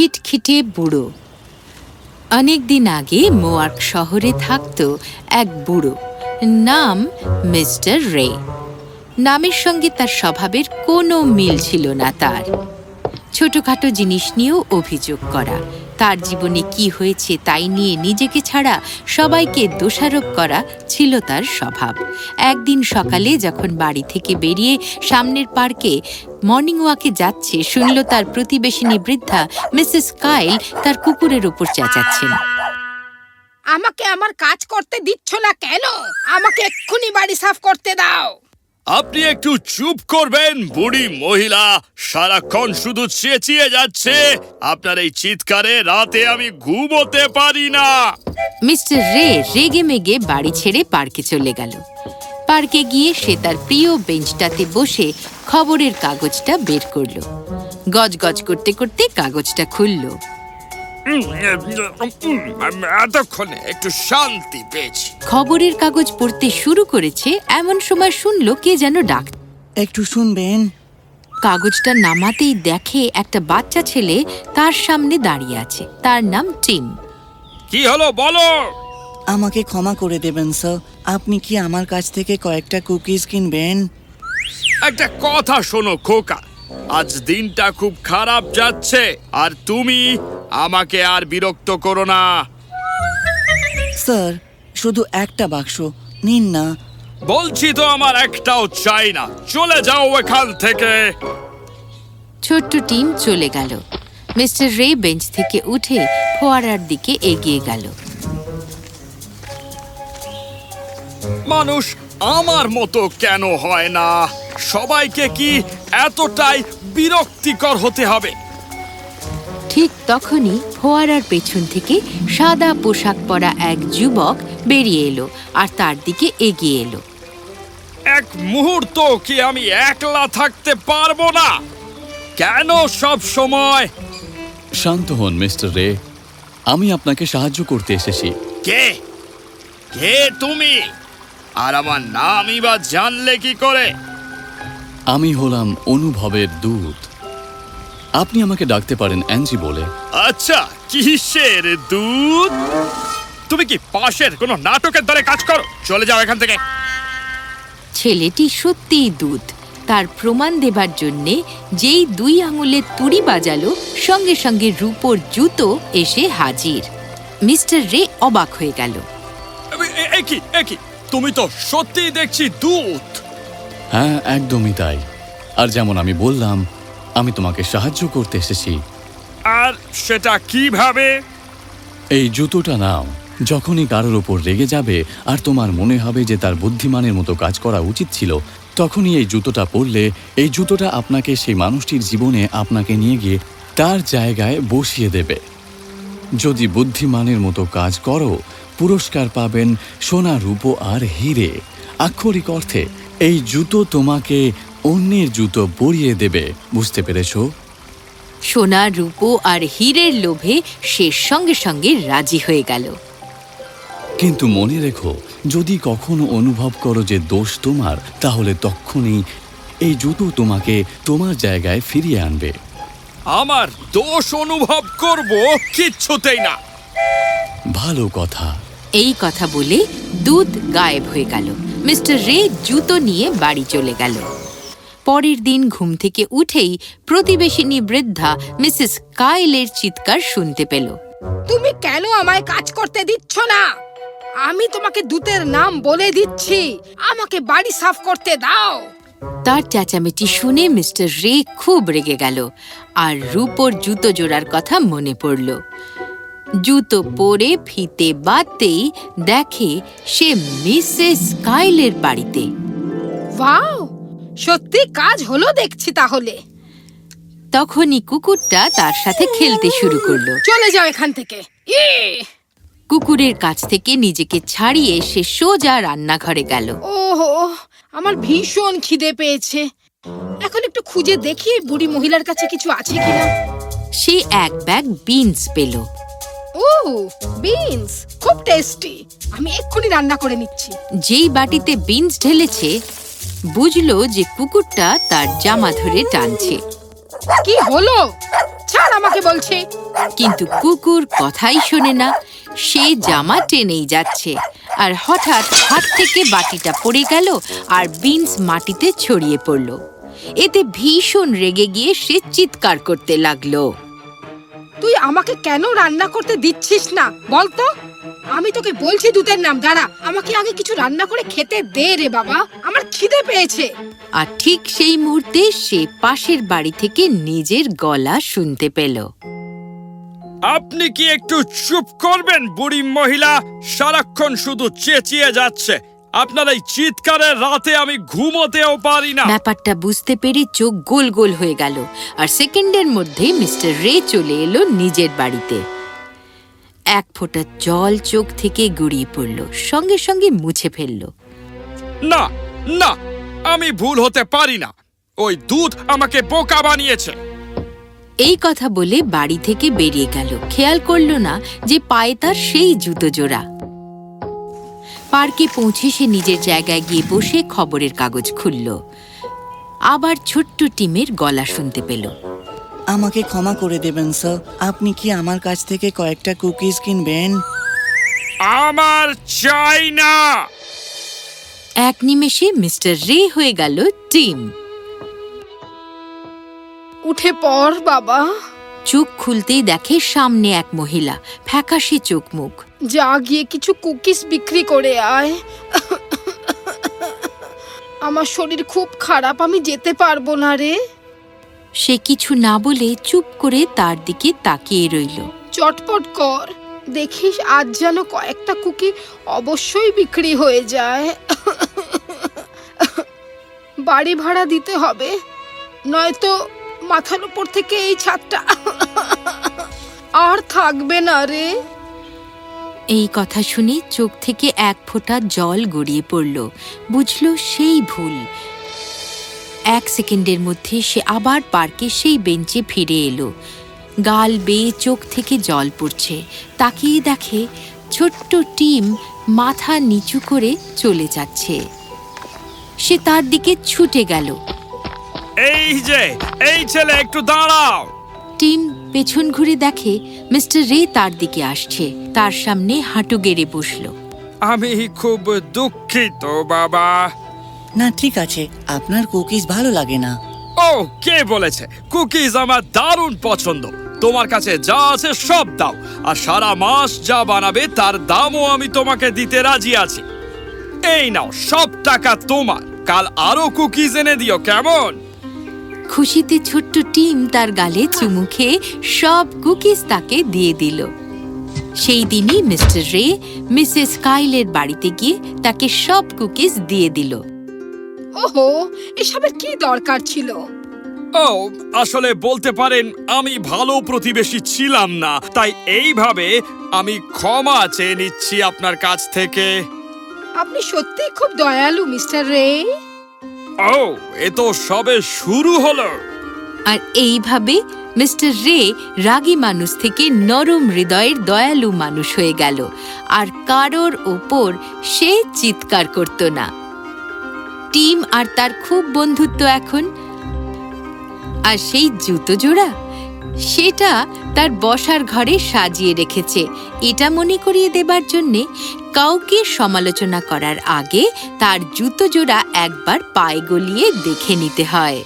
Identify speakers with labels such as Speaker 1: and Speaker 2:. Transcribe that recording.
Speaker 1: খিটখিটে বুড়ো। অনেক দিন আগে মোয়ার্ক শহরে থাকত এক বুড়ো নাম মিস্টার রে। নামের সঙ্গে তার স্বভাবের কোনো মিল ছিল না তার। ছোটখাটো জিনিস নিয়েও অভিযোগ করা। তার জীবনে কি হয়েছে তাই নিয়ে নিজেকে ছাড়া সবাইকে দোষারোপ করা ছিল তার স্বভাব। একদিন সকালে যখন বাড়ি থেকে বেরিয়ে সামনের পার্কে মর্নিং ওয়াকে যাচ্ছে, শুনল তার প্রতিবেশিনী বৃদ্ধা মিসেস কাইল তার কুকুরের ওপর চেঁচাচ্ছেন।
Speaker 2: আমাকে আমার কাজ করতে দিচ্ছ না কেন? আমাকে এক্ষুনি বাড়ি সাফ করতে দাও।
Speaker 3: আপনি একটু চুপ করবেন, বুড়ি মহিলা। সারাক্ষণ শুধু চেঁচিয়ে যাচ্ছে। আপনার এই চিৎকারে রাতে আমি ঘুমোতে পারি না।
Speaker 1: মিস্টার রে রেগে মেগে বাড়ি ছেড়ে পার্কে চলে গেল। পার্কে গিয়ে সে তার প্রিয় বেঞ্চটাতে বসে খবরের কাগজটা বের করল। গজগজ করতে করতে কাগজটা খুললো।
Speaker 3: এতক্ষণে একটু শান্তি পেয়েছি
Speaker 1: খবরের কাগজ পড়তে শুরু করেছে এমন সময় শুনলো কে যেন ডাক
Speaker 4: একটু শুনবেন।
Speaker 1: কাগজটা নামাতেই দেখে একটা বাচ্চা ছেলে তার সামনে দাঁড়িয়ে আছে তার নাম টিম।
Speaker 3: কি হলো বলো।
Speaker 4: আমাকে ক্ষমা করে দেবেন স্যার। আপনি কি আমার কাছ থেকে কয়েকটা কুকিজ কিনবেন?
Speaker 3: একটা কথা শোনো খোকা। আজ দিনটা খুব খারাপ যাচ্ছে আর তুমি আমাকে আর বিরক্ত করো না।
Speaker 4: স্যার শুধু একটা বাক্স। নিন না।
Speaker 3: বলছি তো আমার একটাও চাই না। চলে যাও এখান থেকে।
Speaker 1: ছোট্ট টিম চলে গেল। মিস্টার রে বেঞ্চ থেকে উঠে ফোয়ারার দিকে এগিয়ে গেল।
Speaker 3: মানুষ আমার মতো কেন হয় না? সবাইকে কি এতটাই বিরক্তিকর হতে হবে?
Speaker 1: ঠিক তখনই ফোয়ারার পেছন থেকে সাদা পোশাক পরা এক যুবক বেরিয়ে এলো আর তার দিকে এগিয়ে এলো।
Speaker 3: এক মুহূর্ত কি আমি একলা থাকতে পারব না? কেন সব সময়?
Speaker 5: শান্ত হন মিস্টার রে। আমি আপনাকে সাহায্য করতে এসেছি।
Speaker 3: কে? কে তুমি? আর আমার নামই বা জানলে কি করে?
Speaker 5: আমি হলাম অনুভবের দূত। আপনি আমাকে ডাকতে পারেন অ্যাঞ্জি বলে।
Speaker 3: আচ্ছা কিসের দুধ? তুমি কি পাশের কোনো নাটকের দ্বারে কাজ করো? চলে যাও এখান থেকে।
Speaker 1: ছেলেটি সত্যিই দুধ। তার প্রমাণ দেবার জন্যে যেই দুই আঙুলের তুড়ি বাজালো সঙ্গে সঙ্গে রূপোর জুতো এসে হাজির। মিস্টার রে অবাক হয়ে গেল।
Speaker 3: এ- এ- এ কি এ কি? তুমি তো সত্যিই দেখছি দুধ।
Speaker 5: হ্যাঁ একদমই তাই। আর যেমন আমি বললাম আমি তোমাকে সাহায্য করতে এসেছি।
Speaker 3: আর সেটা কীভাবে?
Speaker 5: এই জুতোটা নাও যখনই কারোর ওপর রেগে যাবে আর তোমার মনে হবে যে তার বুদ্ধিমানের মতো কাজ করা উচিত ছিল তখনই এই জুতোটা পরলে এই জুতোটা আপনাকে সেই মানুষটির জীবনে আপনাকে নিয়ে গিয়ে তার জায়গায় বসিয়ে দেবে। যদি বুদ্ধিমানের মতো কাজ করো পুরস্কার পাবেন সোনা রূপো আর হিরে। আক্ষরিক অর্থে এই জুতো তোমাকে অন্যের জুতো পরিয়ে দেবে বুঝতে পেরেছ?
Speaker 1: সোনা রূপো আর হীরের লোভে সে সঙ্গে সঙ্গে রাজি হয়ে গেল।
Speaker 5: কিন্তু মনে রেখো যদি কখনো অনুভব করো যে দোষ তোমার তাহলে তখনই এই জুতো তোমাকে তোমার জায়গায় ফিরিয়ে আনবে।
Speaker 3: আমার দোষ অনুভব করব কিচ্ছুতেই না।
Speaker 5: ভালো কথা।
Speaker 1: এই কথা বলে দুধ গায়েব হয়ে গেল। মিস্টার রে জুতো নিয়ে বাড়ি চলে গেল। পরের দিন ঘুম থেকে উঠেই প্রতিবেশিনী বৃদ্ধা মিসেস কাইলের চিৎকার শুনতে পেল।
Speaker 2: তুমি কেন আমায় কাজ করতে দিচ্ছ না? আমি তোমাকে দূতের নাম বলে দিচ্ছি। আমাকে বাড়ি সাফ করতে দাও।
Speaker 1: তার চেঁচামেচি শুনে মিস্টার রে খুব রেগে গেল আর রূপোর জুতো জোড়ার কথা মনে পড়ল। জুতো পরে ফিতে বাদতেই দেখে সে মিসেস কাইলের বাড়িতে।
Speaker 2: ওয়াও! সত্যি কাজ হলো দেখছি তাহলে।
Speaker 1: তখনই কুকুরটা তার সাথে খেলতে শুরু করল।
Speaker 2: চলে যাও এখান থেকে।
Speaker 1: কুকুরের কাছ থেকে নিজেকে ছাড়িয়ে সে সোজা রান্নাঘরে গেল।
Speaker 2: ওহো আমার ভীষণ খিদে পেয়েছে। এখন একটু খুঁজে দেখি বুড়ি মহিলার কাছে কিছু আছে কিনা।
Speaker 1: সে এক ব্যাগ বিনস পেল।
Speaker 2: ও বিনস খুব টেস্টি। আমি এক্ষুনি রান্না করে নিচ্ছি।
Speaker 1: যেই বাটিতে বিনস ঢেলেছে বুঝলো যে কুকুরটা তার জামা ধরে টানছে।
Speaker 2: কি হলো? ছাড় আমাকে বলছি।
Speaker 1: কিন্তু কুকুর কথাই শোনে না। সে জামা টেনেই যাচ্ছে। আর হঠাৎ হাত থেকে বাটিটা পড়ে গেল আর বিনস মাটিতে ছড়িয়ে পড়ল। এতে ভীষণ রেগে গিয়ে সে চিৎকার করতে লাগল।
Speaker 2: তুই আমাকে কেন রান্না করতে দিচ্ছিস না? বলতো আমি তোকে বলছি দুধের নাম দাঁড়া। আমাকে আগে কিছু রান্না করে খেতে দে রে বাবা। আমার খিদে পেয়েছে।
Speaker 1: আর ঠিক সেই মুহূর্তে সে পাশের বাড়ি থেকে নিজের গলা শুনতে পেল।
Speaker 3: আপনি কি একটু চুপ করবেন বুড়ি মহিলা? সারাক্ষণ শুধু চেঁচিয়ে যাচ্ছে। আপনার এই চিৎকারের রাতে আমি ঘুমোতেও পারি না।
Speaker 1: ব্যাপারটা বুঝতে পেরে চোখ গোল গোল হয়ে গেল। আর সেকেন্ডের মধ্যে মিস্টার রে চলে এলো নিজের বাড়িতে। এক ফোঁটা জল চোখ থেকে গড়িয়ে পড়ল সঙ্গে সঙ্গে মুছে ফেলল।
Speaker 3: না না আমি ভুল হতে পারি না। ওই দুধ আমাকে বোকা বানিয়েছে।
Speaker 1: এই কথা বলে বাড়ি থেকে বেরিয়ে গেল। খেয়াল করল না যে পায়ে তার সেই জুতো জোড়া। পার্কে পৌঁছে সে নিজের জায়গায় গিয়ে বসে খবরের কাগজ খুলল। আবার ছোট্ট টিমের গলা শুনতে পেল।
Speaker 4: আমাকে ক্ষমা করে দেবেন স্যার। আপনি কি আমার কাছ থেকে কয়েকটা কুকিজ কিনবেন?
Speaker 3: আমার চাই না!
Speaker 1: এক নিমেষে মিস্টার রে হয়ে গেল টিম।
Speaker 2: উঠে পর বাবা।
Speaker 1: চোখ খুলতেই দেখে সামনে এক মহিলা ফ্যাকাশে চোখ মুখ
Speaker 2: যা গিয়ে কিছু কুকিজ বিক্রি করে আয়। আমার শরীর খুব খারাপ আমি যেতে পারব না রে।
Speaker 1: সে কিছু না বলে চুপ করে তার দিকে তাকিয়ে রইল।
Speaker 2: চটপট কর দেখিস আজ যেন কয়েকটা কুকি অবশ্যই বিক্রি হয়ে যায়। বাড়ি ভাড়া দিতে হবে। নয়তো মাথার উপর থেকে এই ছাদটা আর থাকবে না রে।
Speaker 1: এই কথা শুনে চোখ থেকে এক ফোঁটা জল গড়িয়ে পড়ল। বুঝল সেই ভুল। এক সেকেন্ডের মধ্যে সে আবার পার্কে সেই বেঞ্চে ফিরে এলো। গাল বেয়ে চোখ থেকে জল পড়ছে। তাকিয়ে দেখে ছোট্ট টিম মাথা নিচু করে চলে যাচ্ছে। সে তার দিকে ছুটে গেল।
Speaker 3: এই যে এই ছেলে একটু দাঁড়াও।
Speaker 1: টিম পেছন ঘুরে দেখে মিস্টার রে তার দিকে আসছে। তার সামনে হাঁটু গেড়ে বসল।
Speaker 3: আমি খুব দুঃখিত বাবা।
Speaker 4: না ঠিক আছে। আপনার কুকিজ ভালো লাগে না।
Speaker 3: ও কে বলেছে? কুকিজ আমার দারুণ পছন্দ। তোমার কাছে যা আছে সব দাও। আর সারা মাস যা বানাবে তার দামও আমি তোমাকে দিতে রাজি আছি। এই নাও সব টাকা তোমার। কাল আরও কুকিজ এনে দিও কেমন?
Speaker 1: খুশিতে ছোট্ট টিম তার গালে চুমু খেয়ে সব কুকিজ তাকে দিয়ে দিল। সেই দিনই মিস্টার রে মিসেস কাইলের বাড়িতে গিয়ে তাকে সব কুকিজ দিয়ে দিল।
Speaker 2: ওহো এসবের কি দরকার ছিল?
Speaker 3: ও আসলে বলতে পারেন আমি ভালো প্রতিবেশী ছিলাম না তাই এইভাবে আমি ক্ষমা চেয়ে নিচ্ছি আপনার কাছ থেকে।
Speaker 2: আপনি সত্যি খুব দয়ালু মিস্টার রে।
Speaker 3: ও এ তো সবে শুরু হলো।
Speaker 1: আর এইভাবে মিস্টার রে রাগী মানুষ থেকে নরম হৃদয়ের দয়ালু মানুষ হয়ে গেল। আর কারোর ওপর সে চিৎকার করত না। টিম আর তার খুব বন্ধুত্ব এখন। আর সেই জুতো জোড়া সেটা তার বসার ঘরে সাজিয়ে রেখেছে। এটা মনে করিয়ে দেবার জন্যে কাউকে সমালোচনা করার আগে তার জুতো জোড়া একবার পায়ে গলিয়ে দেখে নিতে হয়।